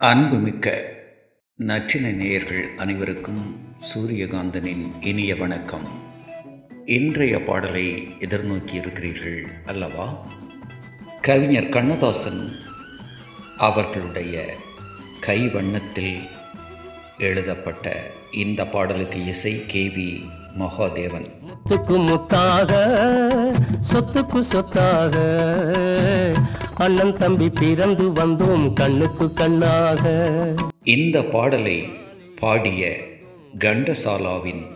அன்புமிக்க நற்றின நேயர்கள் அனைவருக்கும் சூரியகாந்தனின் இனிய வணக்கம். இன்றைய பாடலை எதிர்நோக்கி இருக்கிறீர்கள் அல்லவா? கவிஞர் கண்ணதாசன் அவர்களுடைய கைவண்ணத்தில் எழுதப்பட்ட இந்த பாடலுக்கு இசை கே வி மகாதேவன். முத்துக்கு முத்தாக சொத்துக்கு சொத்தாக அண்ணன் தம்பி பிறந்து வந்தோம் கண்ணுக்கு கண்ணாக. இந்த பாடலை பாடிய கண்டசாலாவின்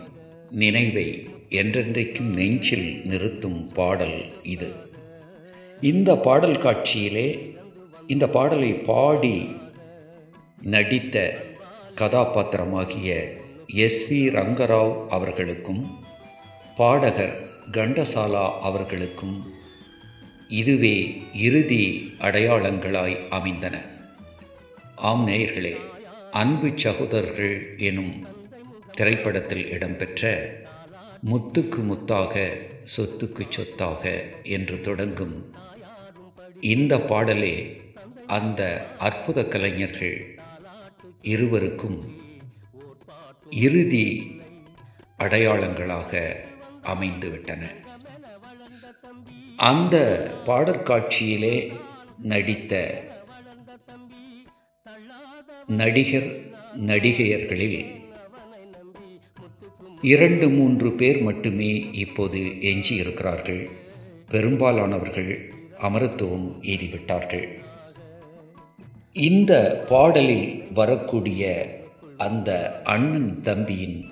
நினைவை என்றென்றைக்கும் நெஞ்சில் நிறுத்தும் பாடல் இது. இந்த பாடல் காட்சியிலே இந்த பாடலை பாடி நடித்த கதாபாத்திரமாகிய எஸ் வி ரங்கராவ் அவர்களுக்கும் பாடகர் கண்டசாலா அவர்களுக்கும் இதுவே இறுதி அடையாளங்களாய் அமைந்தன. ஆம் நேயர்களே அன்பு சகோதரர்கள் எனும் திரைப்படத்தில் இடம்பெற்ற முத்துக்கு முத்தாக சொத்துக்கு சொத்தாக என்று தொடங்கும் இந்த பாடலே அந்த அற்புத கலைஞர்கள் இருவருக்கும் இறுதி அடையாளங்களாக அமைந்துவிட்டன. அந்த பாடற்காட்சியிலே நடித்த நடிகர் நடிகையர்களில் இரண்டு மூன்று பேர் மட்டுமே இப்போது எஞ்சி இருக்கிறார்கள் பெரும்பாலானவர்கள் அமரத்துவம் எய்திவிட்டார்கள். இந்த பாடலில் வரக்கூடிய அந்த அண்ணன் தம்பியின்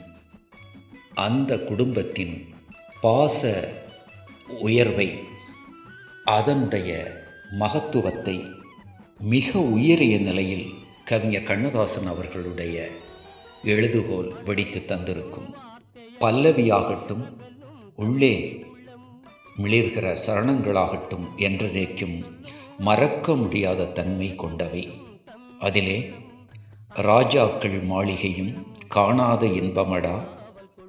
அந்த குடும்பத்தின் பாச உயர்வை அதனுடைய மகத்துவத்தை மிக உயரிய நிலையில் கவிஞர் கண்ணதாசன் அவர்களுடைய எழுதுகோல் வெடித்து தந்திருக்கும். பல்லவியாகட்டும் உள்ளே மிளிர்கிற சரணங்களாகட்டும் என்றென்றைக்கும் மறக்க முடியாத தன்மை கொண்டவை. அதிலே ராஜாக்கள் மாளிகையும் காணாத இன்பமடா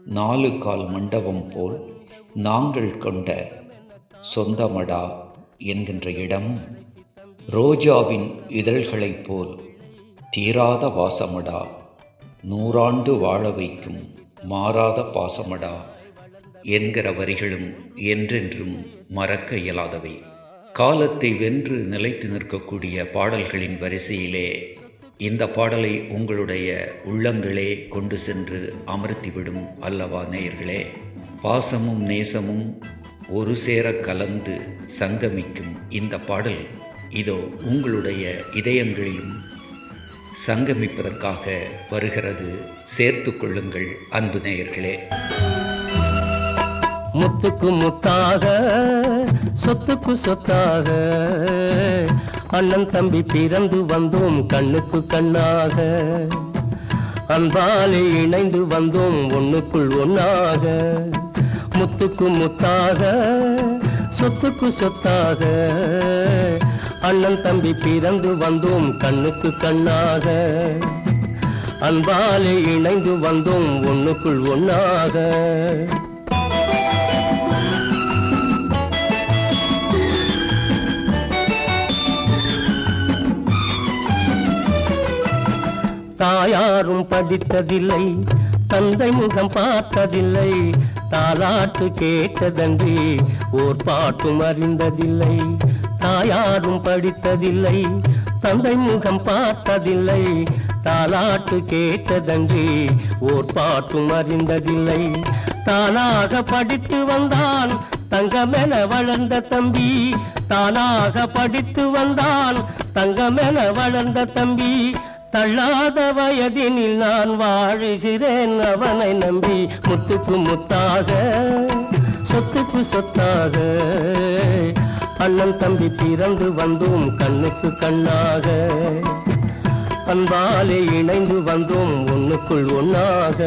நாலு கால் மண்டபம் போல் நாங்கள் கொண்ட சொந்தமடா என்கின்ற இடம் ரோஜாவின் இதழ்களைப் போல் தீராத வாசமடா. நூறாண்டு வாழ வைக்கும் மாறாத பாசமடா என்கிற வரிகளும் என்றென்றும் மறக்க இயலாதவை. காலத்தை வென்று நிலைத்து நிற்கக்கூடிய பாடல்களின் வரிசையிலே இந்த பாடலை உங்களுடைய உள்ளங்களே கொண்டு சென்று அமர்த்திவிடும் அல்லவா நேயர்களே. பாசமும் நேசமும் ஒரு சேர கலந்து சங்கமிக்கும் இந்த பாடல் இதோ உங்களுடைய இதயங்களிலும் சங்கமிப்பதற்காக வருகிறது. சேர்த்து கொள்ளுங்கள் அன்பு நேயர்களே. முத்துக்கு முத்தாக சொத்துக்கு சொத்தாக அண்ணன் தம்பி பிறந்து வந்தோம் கண்ணுக்கு கண்ணாக அன்பாலே இணைந்து வந்தோம் ஒண்ணுக்குள் ஒன்னாக முத்துக்கு முத்தாக சொத்துக்கு சொத்தாக. அண்ணன் தம்பி பிறந்து வந்தோம் கண்ணுக்கு கண்ணாக. அன்பாலே இணைந்து வந்தோம் ஒண்ணுக்குள் ஒன்னாக தாயாரும் படித்ததில்லை தந்தை முகம் பார்த்ததில்லை தாலாட்டு கேட்டதன்றி ஓர் பாட்டும் அறிந்ததில்லை. தாயாரும் படித்ததில்லை தந்தை முகம் பார்த்ததில்லை. தாலாட்டு கேட்டதன்றி ஓர் பாட்டும் அறிந்ததில்லை. தானாக படித்து வந்தான் தங்கமென வளர்ந்த தம்பி. தானாக படித்து வந்தான் தங்கமென வளர்ந்த தம்பி. தள்ளாத வயதினில் நான் வாழுகிறேன் அவனை நம்பி முத்துக்கு முத்தாக சொத்துக்கு சொத்தாக. அண்ணன் தம்பி பிறந்து வந்தோம் கண்ணுக்கு கண்ணாக. அன்பாலே இணைந்து வந்தோம் ஒன்னுக்குள் ஒன்னாக.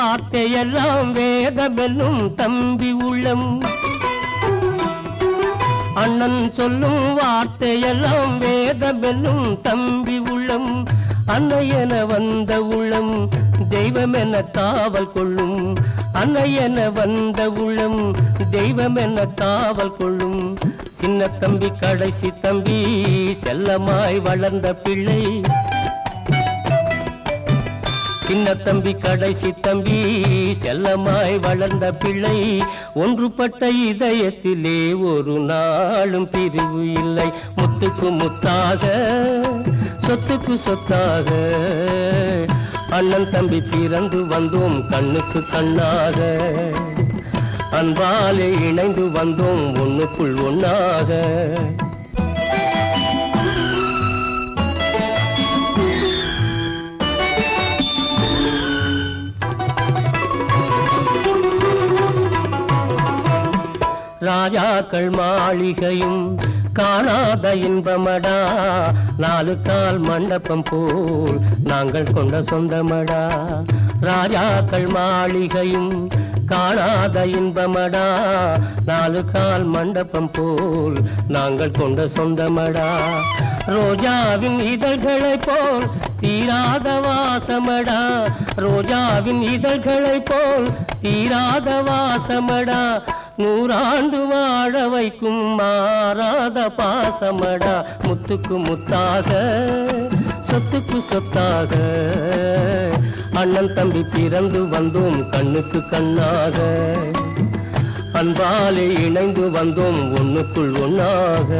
வார்த்தையெல்லாம் வேதமெல்லும் தம்பி உள்ளம். அண்ணன் சொல்லும் வார்த்தையெல்லாம் வேதமெல்லும் தம்பி உள்ளம். அன்னையென வந்த உள்ளம் தெய்வம் என காவல் கொள்ளும். அன்னையென வந்த உள்ளம் தெய்வம் என காவல் கொள்ளும். சின்ன தம்பி கடைசி தம்பி செல்லமாய் வளர்ந்த பிள்ளை. சின்ன தம்பி கடைசி தம்பி செல்லமாய் வளர்ந்த பிள்ளை. ஒன்றுபட்ட இதயத்திலே ஒரு நாளும் பிரிவு இல்லை. முத்துக்கு முத்தாக சொத்துக்கு சொத்தாக. அண்ணன் தம்பி பிறந்து வந்தோம் கண்ணுக்கு கண்ணாக. அன்பாலே இணைந்து வந்தோம் ஒன்றுக்குள் ஒன்றாக ராஜாக்கள் மாளிகையும் காணாத இன்பமடா. நாலு கால் மண்டபம் போல் நாங்கள் கொண்ட சொந்தமடா. ராஜாக்கள் மாளிகையும் காணாத இன்பமடா. நாலு கால் மண்டபம் போல் நாங்கள் கொண்ட சொந்தமடா. ரோஜாவின் இதழ்களை போல் தீராத வாசமடா. ரோஜாவின் இதழ்களை போல் தீராத வாசமடா. நூறாண்டு வாழ வைக்கும் மாறாத பாசமடா. முத்துக்கு முத்தாக சொத்துக்கு சொத்தாக. அண்ணன் தம்பி பிறந்து வந்தோம் கண்ணுக்கு கண்ணாக. அன்பாலே இணைந்து வந்தோம் ஒன்றுக்குள் ஒன்றாக